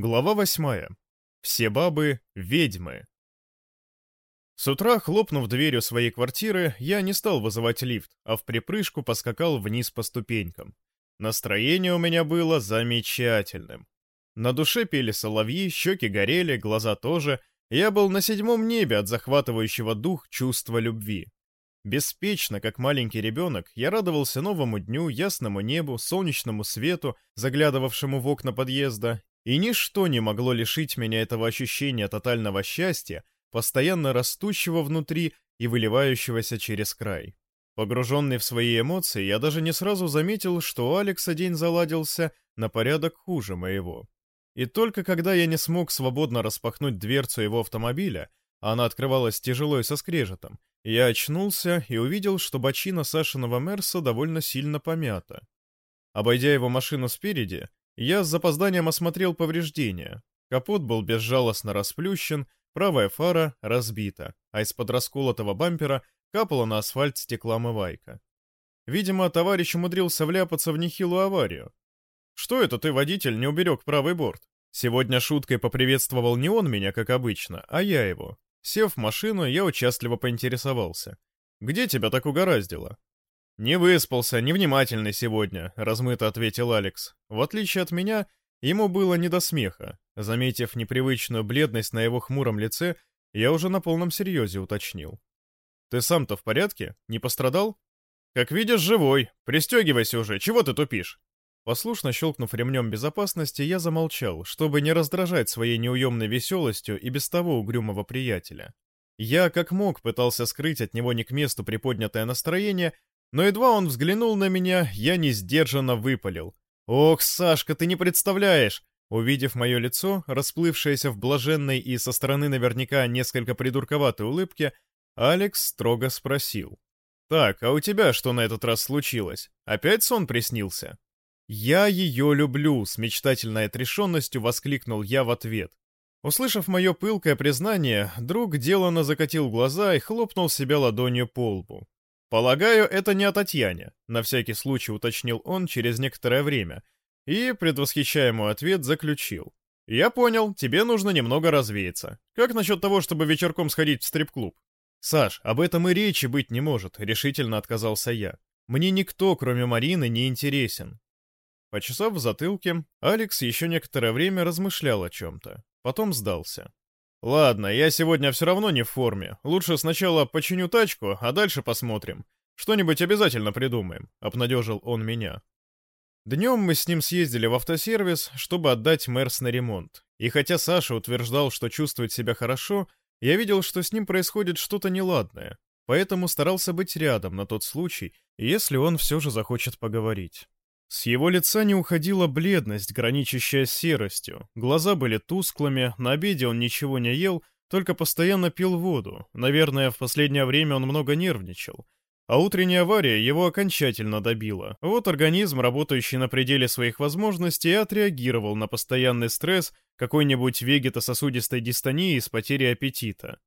Глава восьмая. Все бабы — ведьмы. С утра, хлопнув дверью своей квартиры, я не стал вызывать лифт, а в припрыжку поскакал вниз по ступенькам. Настроение у меня было замечательным. На душе пели соловьи, щеки горели, глаза тоже. Я был на седьмом небе от захватывающего дух чувства любви. Беспечно, как маленький ребенок, я радовался новому дню, ясному небу, солнечному свету, заглядывавшему в окна подъезда, и ничто не могло лишить меня этого ощущения тотального счастья, постоянно растущего внутри и выливающегося через край. Погруженный в свои эмоции, я даже не сразу заметил, что у Алекса день заладился на порядок хуже моего. И только когда я не смог свободно распахнуть дверцу его автомобиля, а она открывалась тяжело и со скрежетом, я очнулся и увидел, что бочина Сашиного Мерса довольно сильно помята. Обойдя его машину спереди, я с запозданием осмотрел повреждения. Капот был безжалостно расплющен, правая фара разбита, а из-под расколотого бампера капала на асфальт стеклоомывайка. Видимо, товарищ умудрился вляпаться в нехилую аварию. «Что это ты, водитель, не уберег правый борт?» Сегодня шуткой поприветствовал не он меня, как обычно, а я его. Сев в машину, я участливо поинтересовался. «Где тебя так угораздило?» «Не выспался, невнимательный сегодня», — размыто ответил Алекс. В отличие от меня, ему было не до смеха. Заметив непривычную бледность на его хмуром лице, я уже на полном серьезе уточнил. «Ты сам-то в порядке? Не пострадал?» «Как видишь, живой. Пристегивайся уже, чего ты тупишь?» Послушно щелкнув ремнем безопасности, я замолчал, чтобы не раздражать своей неуемной веселостью и без того угрюмого приятеля. Я, как мог, пытался скрыть от него не к месту приподнятое настроение, но едва он взглянул на меня, я несдержанно выпалил. «Ох, Сашка, ты не представляешь!» Увидев мое лицо, расплывшееся в блаженной и со стороны наверняка несколько придурковатой улыбке, Алекс строго спросил. «Так, а у тебя что на этот раз случилось? Опять сон приснился?» «Я ее люблю!» — с мечтательной отрешенностью воскликнул я в ответ. Услышав мое пылкое признание, друг деланно закатил глаза и хлопнул себя ладонью по лбу. «Полагаю, это не о Татьяне», — на всякий случай уточнил он через некоторое время, и, предвосхищая мой ответ, заключил. «Я понял, тебе нужно немного развеяться. Как насчет того, чтобы вечерком сходить в стрип-клуб?» «Саш, об этом и речи быть не может», — решительно отказался я. «Мне никто, кроме Марины, не интересен». Почесав в затылке, Алекс еще некоторое время размышлял о чем-то. Потом сдался. «Ладно, я сегодня все равно не в форме. Лучше сначала починю тачку, а дальше посмотрим. Что-нибудь обязательно придумаем», — обнадежил он меня. Днем мы с ним съездили в автосервис, чтобы отдать Мерс на ремонт. И хотя Саша утверждал, что чувствует себя хорошо, я видел, что с ним происходит что-то неладное, поэтому старался быть рядом на тот случай, если он все же захочет поговорить. С его лица не уходила бледность, граничащая с серостью. Глаза были тусклыми, на обеде он ничего не ел, только постоянно пил воду. Наверное, в последнее время он много нервничал. А утренняя авария его окончательно добила. Вот организм, работающий на пределе своих возможностей, отреагировал на постоянный стресс какой-нибудь вегетососудистой дистонии с потерей аппетита.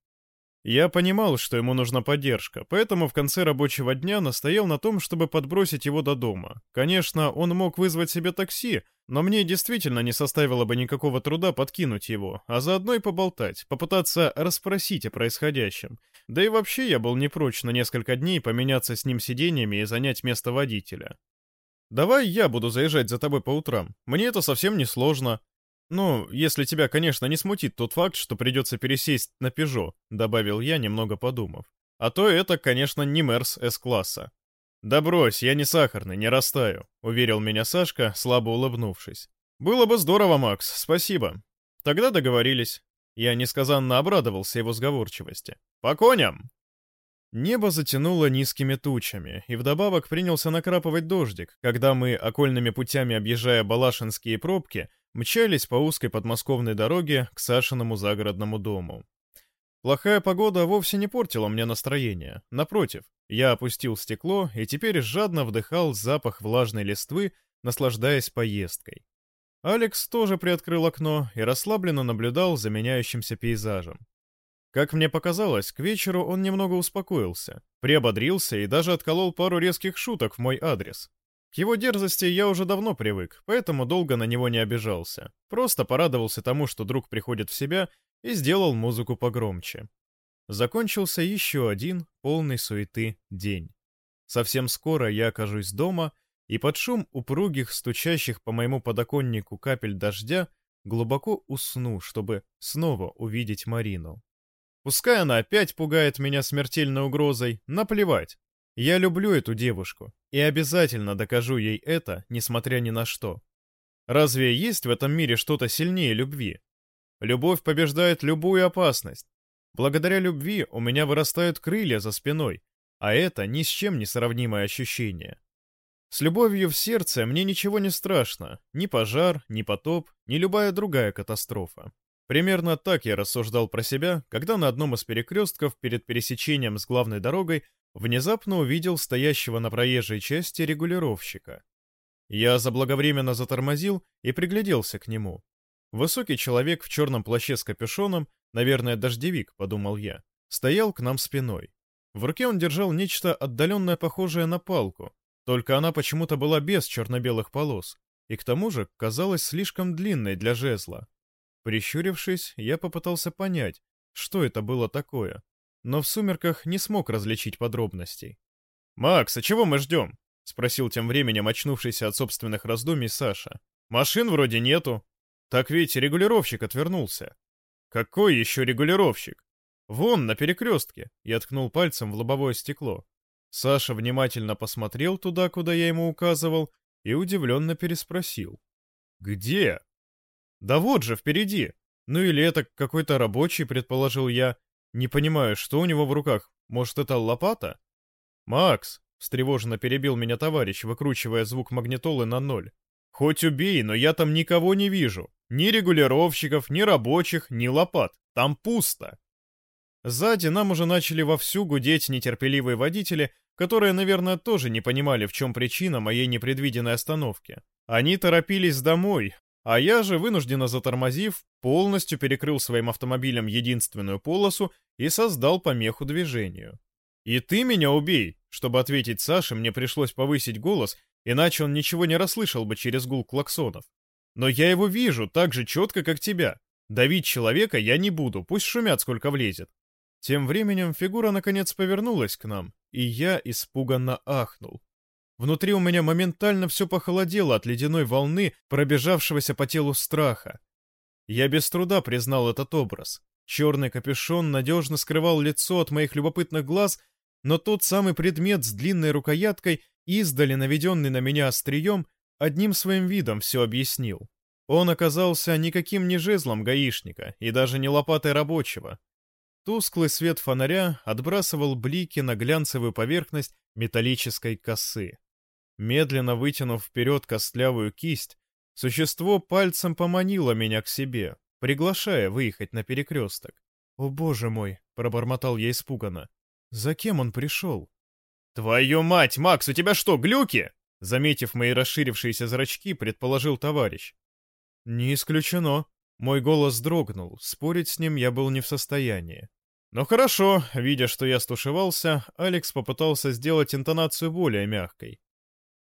Я понимал, что ему нужна поддержка, поэтому в конце рабочего дня настоял на том, чтобы подбросить его до дома. Конечно, он мог вызвать себе такси, но мне действительно не составило бы никакого труда подкинуть его, а заодно и поболтать, попытаться расспросить о происходящем. Да и вообще я был не прочь на несколько дней поменяться с ним сиденьями и занять место водителя. «Давай я буду заезжать за тобой по утрам. Мне это совсем не сложно», «Ну, если тебя, конечно, не смутит тот факт, что придется пересесть на Пежо», — добавил я, немного подумав. «А то это, конечно, не Мерс С-класса». «Да брось, я не сахарный, не растаю», — уверил меня Сашка, слабо улыбнувшись. «Было бы здорово, Макс, спасибо. Тогда договорились». Я несказанно обрадовался его сговорчивости. «По коням!» Небо затянуло низкими тучами, и вдобавок принялся накрапывать дождик, когда мы, окольными путями объезжая балашинские пробки, мчались по узкой подмосковной дороге к Сашиному загородному дому. Плохая погода вовсе не портила мне настроение. Напротив, я опустил стекло и теперь жадно вдыхал запах влажной листвы, наслаждаясь поездкой. Алекс тоже приоткрыл окно и расслабленно наблюдал за меняющимся пейзажем. Как мне показалось, к вечеру он немного успокоился, приободрился и даже отколол пару резких шуток в мой адрес. К его дерзости я уже давно привык, поэтому долго на него не обижался. Просто порадовался тому, что друг приходит в себя, и сделал музыку погромче. Закончился еще один, полный суеты, день. Совсем скоро я окажусь дома, и под шум упругих, стучащих по моему подоконнику капель дождя глубоко усну, чтобы снова увидеть Марину. Пускай она опять пугает меня смертельной угрозой, наплевать. Я люблю эту девушку и обязательно докажу ей это, несмотря ни на что. Разве есть в этом мире что-то сильнее любви? Любовь побеждает любую опасность. Благодаря любви у меня вырастают крылья за спиной, а это ни с чем не сравнимое ощущение. С любовью в сердце мне ничего не страшно, ни пожар, ни потоп, ни любая другая катастрофа. Примерно так я рассуждал про себя, когда на одном из перекрестков перед пересечением с главной дорогой внезапно увидел стоящего на проезжей части регулировщика. Я заблаговременно затормозил и пригляделся к нему. Высокий человек в черном плаще с капюшоном, наверное, дождевик, подумал я, стоял к нам спиной. В руке он держал нечто отдаленное похожее на палку, только она почему-то была без черно-белых полос, и к тому же казалась слишком длинной для жезла. Прищурившись, я попытался понять, что это было такое, но в сумерках не смог различить подробностей. «Макс, а чего мы ждем?» — спросил тем временем очнувшийся от собственных раздумий Саша. «Машин вроде нету. Так ведь регулировщик отвернулся». «Какой еще регулировщик?» «Вон, на перекрестке», — я ткнул пальцем в лобовое стекло. Саша внимательно посмотрел туда, куда я ему указывал, и удивленно переспросил. «Где?» «Да вот же, впереди. Ну или это какой-то рабочий, предположил я. Не понимаю, что у него в руках. Может, это лопата?» «Макс», — встревоженно перебил меня товарищ, выкручивая звук магнитолы на ноль. «Хоть убей, но я там никого не вижу. Ни регулировщиков, ни рабочих, ни лопат. Там пусто». Сзади нам уже начали вовсю гудеть нетерпеливые водители, которые, наверное, тоже не понимали, в чем причина моей непредвиденной остановки. Они торопились домой, а я же, вынужденно затормозив, полностью перекрыл своим автомобилем единственную полосу и создал помеху движению. «И ты меня убей!» Чтобы ответить Саше, мне пришлось повысить голос, иначе он ничего не расслышал бы через гул клаксонов. «Но я его вижу так же четко, как тебя. Давить человека я не буду, пусть шумят, сколько влезет». Тем временем фигура наконец повернулась к нам, и я испуганно ахнул. Внутри у меня моментально все похолодело от ледяной волны, пробежавшегося по телу страха. Я без труда признал этот образ. Черный капюшон надежно скрывал лицо от моих любопытных глаз, но тот самый предмет с длинной рукояткой, издали наведенный на меня острием, одним своим видом все объяснил. Он оказался никаким не жезлом гаишника и даже не лопатой рабочего. Тусклый свет фонаря отбрасывал блики на глянцевую поверхность металлической косы. Медленно вытянув вперед костлявую кисть, существо пальцем поманило меня к себе, приглашая выехать на перекресток. «О боже мой!» — пробормотал я испуганно. «За кем он пришел?» «Твою мать, Макс, у тебя что, глюки?» Заметив мои расширившиеся зрачки, предположил товарищ. «Не исключено». Мой голос дрогнул, спорить с ним я был не в состоянии. «Ну хорошо», видя, что я стушевался, Алекс попытался сделать интонацию более мягкой.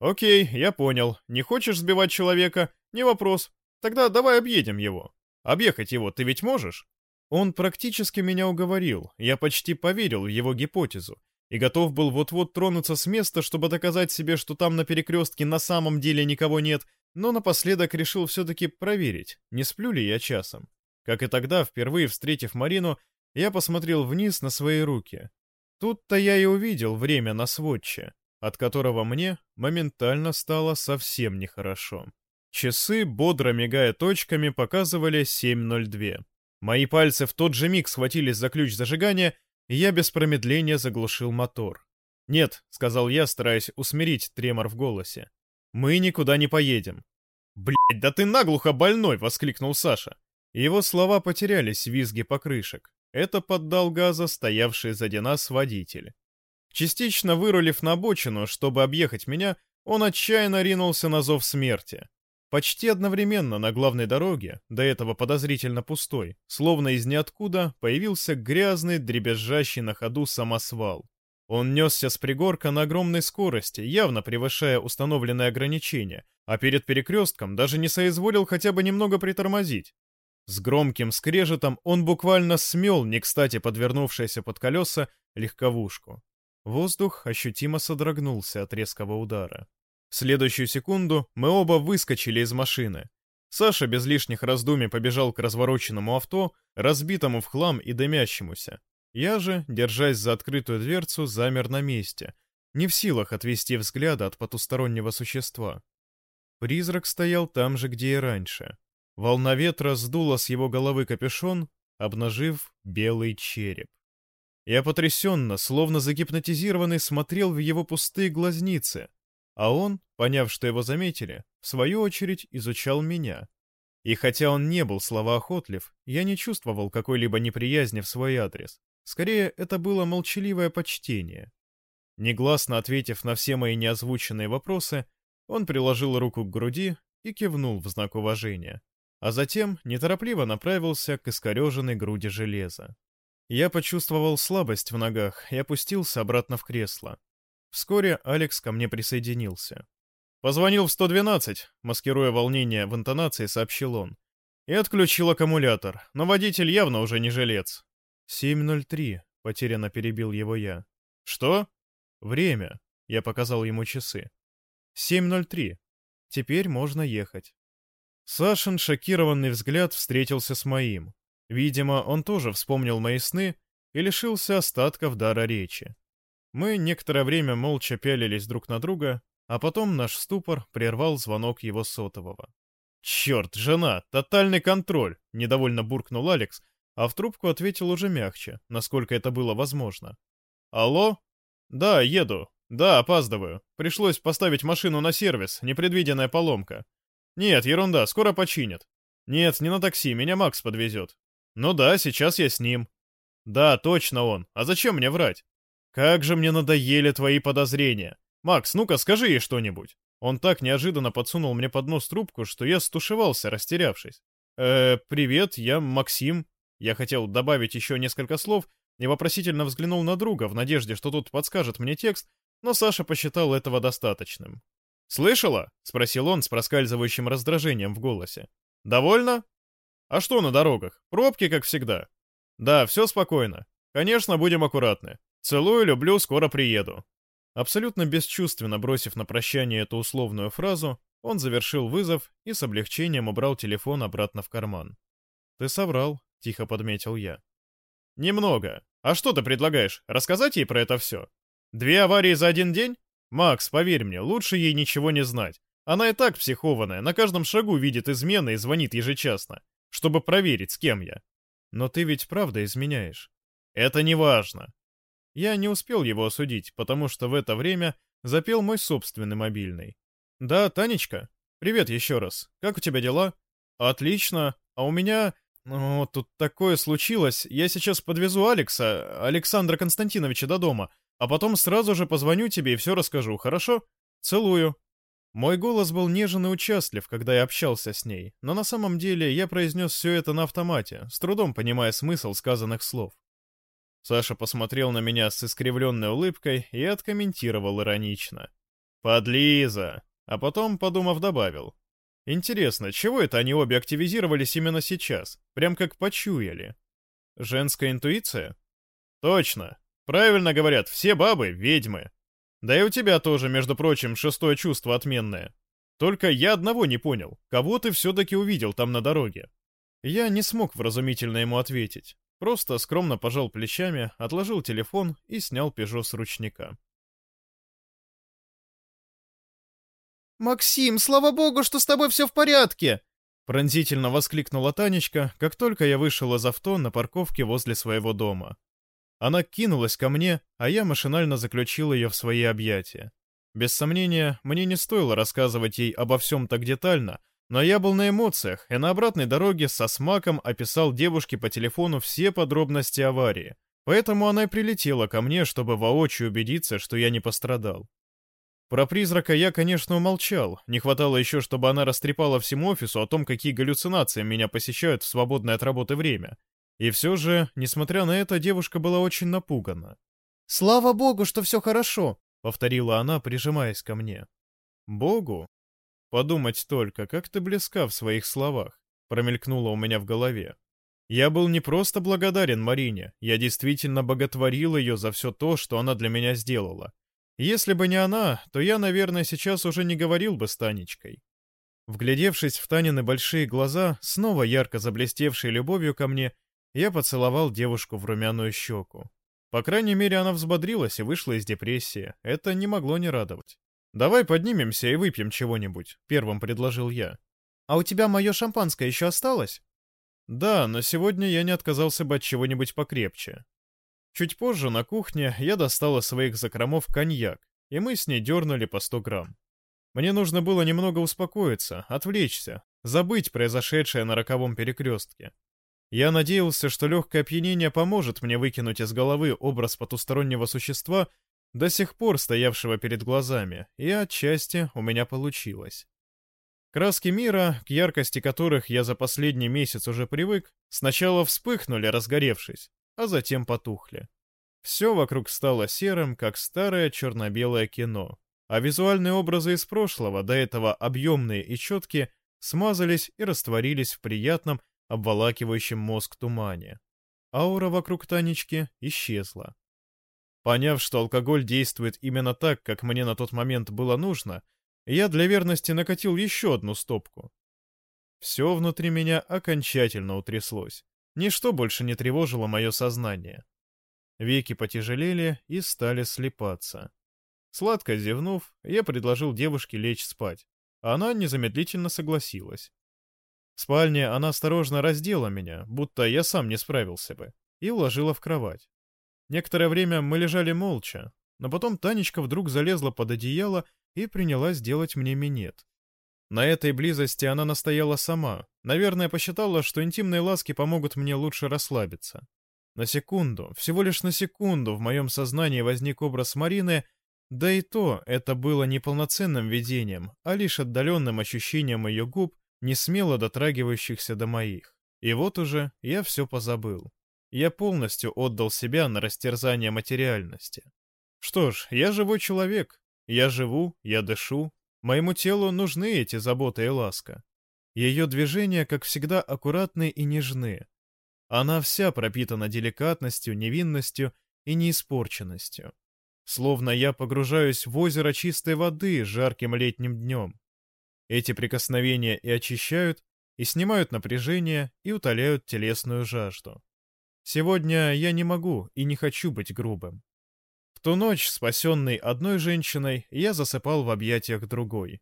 «Окей, я понял. Не хочешь сбивать человека? Не вопрос. Тогда давай объедем его. Объехать его ты ведь можешь?» Он практически меня уговорил, я почти поверил в его гипотезу и готов был вот-вот тронуться с места, чтобы доказать себе, что там на перекрестке на самом деле никого нет, но напоследок решил все-таки проверить, не сплю ли я часом. Как и тогда, впервые встретив Марину, я посмотрел вниз на свои руки. Тут-то я и увидел время на сводче от которого мне моментально стало совсем нехорошо. Часы, бодро мигая точками, показывали 7.02. Мои пальцы в тот же миг схватились за ключ зажигания, и я без промедления заглушил мотор. «Нет», — сказал я, стараясь усмирить тремор в голосе. «Мы никуда не поедем». «Блядь, да ты наглухо больной!» — воскликнул Саша. Его слова потерялись в визге покрышек. Это поддал газа стоявший сзади нас водитель. Частично вырулив на бочину, чтобы объехать меня, он отчаянно ринулся на зов смерти. Почти одновременно на главной дороге, до этого подозрительно пустой, словно из ниоткуда, появился грязный, дребезжащий на ходу самосвал. Он несся с пригорка на огромной скорости, явно превышая установленные ограничения, а перед перекрестком даже не соизволил хотя бы немного притормозить. С громким скрежетом он буквально смел не кстати подвернувшееся под колеса легковушку. Воздух ощутимо содрогнулся от резкого удара. В следующую секунду мы оба выскочили из машины. Саша без лишних раздумий побежал к развороченному авто, разбитому в хлам и дымящемуся. Я же, держась за открытую дверцу, замер на месте, не в силах отвести взгляда от потустороннего существа. Призрак стоял там же, где и раньше. Волна ветра сдула с его головы капюшон, обнажив белый череп. Я потрясенно, словно загипнотизированный, смотрел в его пустые глазницы, а он, поняв, что его заметили, в свою очередь изучал меня. И хотя он не был словоохотлив, я не чувствовал какой-либо неприязни в свой адрес. Скорее, это было молчаливое почтение. Негласно ответив на все мои неозвученные вопросы, он приложил руку к груди и кивнул в знак уважения, а затем неторопливо направился к искореженной груди железа. Я почувствовал слабость в ногах и опустился обратно в кресло. Вскоре Алекс ко мне присоединился. «Позвонил в 112», маскируя волнение в интонации, сообщил он. И отключил аккумулятор, но водитель явно уже не жилец. «7.03», — потерянно перебил его я. «Что?» «Время», — я показал ему часы. «7.03. Теперь можно ехать». Сашин шокированный взгляд встретился с моим. Видимо, он тоже вспомнил мои сны и лишился остатков дара речи. Мы некоторое время молча пялились друг на друга, а потом наш ступор прервал звонок его сотового. «Черт, жена, тотальный контроль!» — недовольно буркнул Алекс, а в трубку ответил уже мягче, насколько это было возможно. «Алло? Да, еду. Да, опаздываю. Пришлось поставить машину на сервис, непредвиденная поломка. Нет, ерунда, скоро починят. Нет, не на такси, меня Макс подвезет. Ну да, сейчас я с ним. Да, точно он. А зачем мне врать? Как же мне надоели твои подозрения. Макс, ну-ка скажи ей что-нибудь. Он так неожиданно подсунул мне под нос трубку, что я стушевался, растерявшись. «Э, привет, я Максим. Я хотел добавить еще несколько слов и вопросительно взглянул на друга в надежде, что тут подскажет мне текст, но Саша посчитал этого достаточным. «Слышала?» — спросил он с проскальзывающим раздражением в голосе. «Довольно?» «А что на дорогах? Пробки, как всегда». «Да, все спокойно. Конечно, будем аккуратны. Целую, люблю, скоро приеду». Абсолютно бесчувственно бросив на прощание эту условную фразу, он завершил вызов и с облегчением убрал телефон обратно в карман. «Ты соврал», — тихо подметил я. «Немного. А что ты предлагаешь? Рассказать ей про это все? Две аварии за один день? Макс, поверь мне, лучше ей ничего не знать. Она и так психованная, на каждом шагу видит измены и звонит ежечасно, чтобы проверить, с кем я. Но ты ведь правда изменяешь. Это не важно. Я не успел его осудить, потому что в это время запел мой собственный мобильный. «Да, Танечка? Привет еще раз. Как у тебя дела?» «Отлично. А у меня... «Ну, тут такое случилось. Я сейчас подвезу Алекса, Александра Константиновича до дома, а потом сразу же позвоню тебе и все расскажу, хорошо? Целую». Мой голос был нежен и участлив, когда я общался с ней, но на самом деле я произнес все это на автомате, с трудом понимая смысл сказанных слов. Саша посмотрел на меня с искривленной улыбкой и откомментировал иронично. «Подлиза!» А потом, подумав, добавил. Интересно, чего это они обе активизировались именно сейчас? Прям как почуяли. Женская интуиция? Точно. Правильно говорят, все бабы — ведьмы. Да и у тебя тоже, между прочим, шестое чувство отменное. Только я одного не понял. Кого ты все-таки увидел там на дороге? Я не смог вразумительно ему ответить. Просто скромно пожал плечами, отложил телефон и снял пежо с ручника. «Максим, слава богу, что с тобой все в порядке!» Пронзительно воскликнула Танечка, как только я вышел из авто на парковке возле своего дома. Она кинулась ко мне, а я машинально заключил ее в свои объятия. Без сомнения, мне не стоило рассказывать ей обо всем так детально, но я был на эмоциях и на обратной дороге со смаком описал девушке по телефону все подробности аварии. Поэтому она и прилетела ко мне, чтобы воочию убедиться, что я не пострадал. Про призрака я, конечно, умолчал. Не хватало еще, чтобы она растрепала всему офису о том, какие галлюцинации меня посещают в свободное от работы время. И все же, несмотря на это, девушка была очень напугана. Слава богу, что все хорошо!» — повторила она, прижимаясь ко мне. «Богу? Подумать только, как ты близка в своих словах», — промелькнуло у меня в голове. Я был не просто благодарен Марине, я действительно боготворил ее за все то, что она для меня сделала. Если бы не она, то я, наверное, сейчас уже не говорил бы с Танечкой. Вглядевшись в Танины большие глаза, снова ярко заблестевшие любовью ко мне, я поцеловал девушку в румяную щеку. По крайней мере, она взбодрилась и вышла из депрессии. Это не могло не радовать. «Давай поднимемся и выпьем чего-нибудь», — первым предложил я. «А у тебя мое шампанское еще осталось?» «Да, но сегодня я не отказался бы от чего-нибудь покрепче». Чуть позже на кухне я достал из своих закромов коньяк, и мы с ней дернули по 100 грамм. Мне нужно было немного успокоиться, отвлечься, забыть произошедшее на роковом перекрестке. Я надеялся, что легкое опьянение поможет мне выкинуть из головы образ потустороннего существа, до сих пор стоявшего перед глазами, и отчасти у меня получилось. Краски мира, к яркости которых я за последний месяц уже привык, сначала вспыхнули, разгоревшись, а затем потухли. Все вокруг стало серым, как старое черно-белое кино, а визуальные образы из прошлого, до этого объемные и четкие, смазались и растворились в приятном, обволакивающем мозг тумане. Аура вокруг Танечки исчезла. Поняв, что алкоголь действует именно так, как мне на тот момент было нужно, я для верности накатил еще одну стопку. Все внутри меня окончательно утряслось. Ничто больше не тревожило мое сознание. Веки потяжелели и стали слепаться. Сладко зевнув, я предложил девушке лечь спать. Она незамедлительно согласилась. В спальне она осторожно раздела меня, будто я сам не справился бы, и уложила в кровать. Некоторое время мы лежали молча, но потом Танечка вдруг залезла под одеяло и принялась делать мне минет. На этой близости она настояла сама, наверное, посчитала, что интимные ласки помогут мне лучше расслабиться. На секунду, всего лишь на секунду в моем сознании возник образ Марины, да и то это было не полноценным видением, а лишь отдаленным ощущением ее губ, не смело дотрагивающихся до моих. И вот уже я все позабыл. Я полностью отдал себя на растерзание материальности. Что ж, я живой человек. Я живу, я дышу. Моему телу нужны эти заботы и ласка. Ее движения, как всегда, аккуратны и нежны. Она вся пропитана деликатностью, невинностью и неиспорченностью. Словно я погружаюсь в озеро чистой воды жарким летним днем. Эти прикосновения и очищают, и снимают напряжение, и утоляют телесную жажду. Сегодня я не могу и не хочу быть грубым. В ту ночь, спасенный одной женщиной, я засыпал в объятиях другой.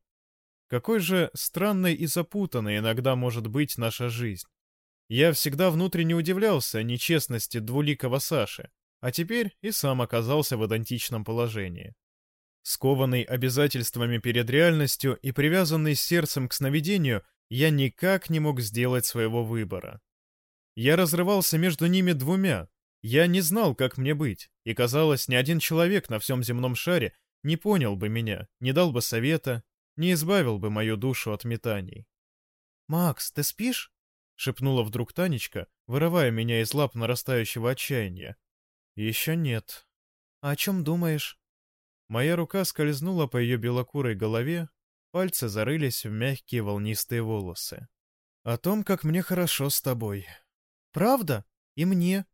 Какой же странной и запутанной иногда может быть наша жизнь. Я всегда внутренне удивлялся нечестности двуликого Саши, а теперь и сам оказался в идентичном положении. Скованный обязательствами перед реальностью и привязанный сердцем к сновидению, я никак не мог сделать своего выбора. Я разрывался между ними двумя. Я не знал, как мне быть, и, казалось, ни один человек на всем земном шаре не понял бы меня, не дал бы совета, не избавил бы мою душу от метаний. «Макс, ты спишь?» — шепнула вдруг Танечка, вырывая меня из лап нарастающего отчаяния. «Еще нет». «А о чем думаешь?» Моя рука скользнула по ее белокурой голове, пальцы зарылись в мягкие волнистые волосы. «О том, как мне хорошо с тобой». «Правда? И мне?»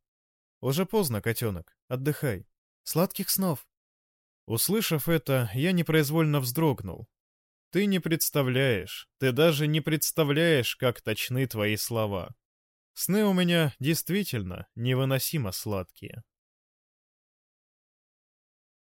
«Уже поздно, котенок. Отдыхай. Сладких снов». Услышав это, я непроизвольно вздрогнул. Ты не представляешь, ты даже не представляешь, как точны твои слова. Сны у меня действительно невыносимо сладкие.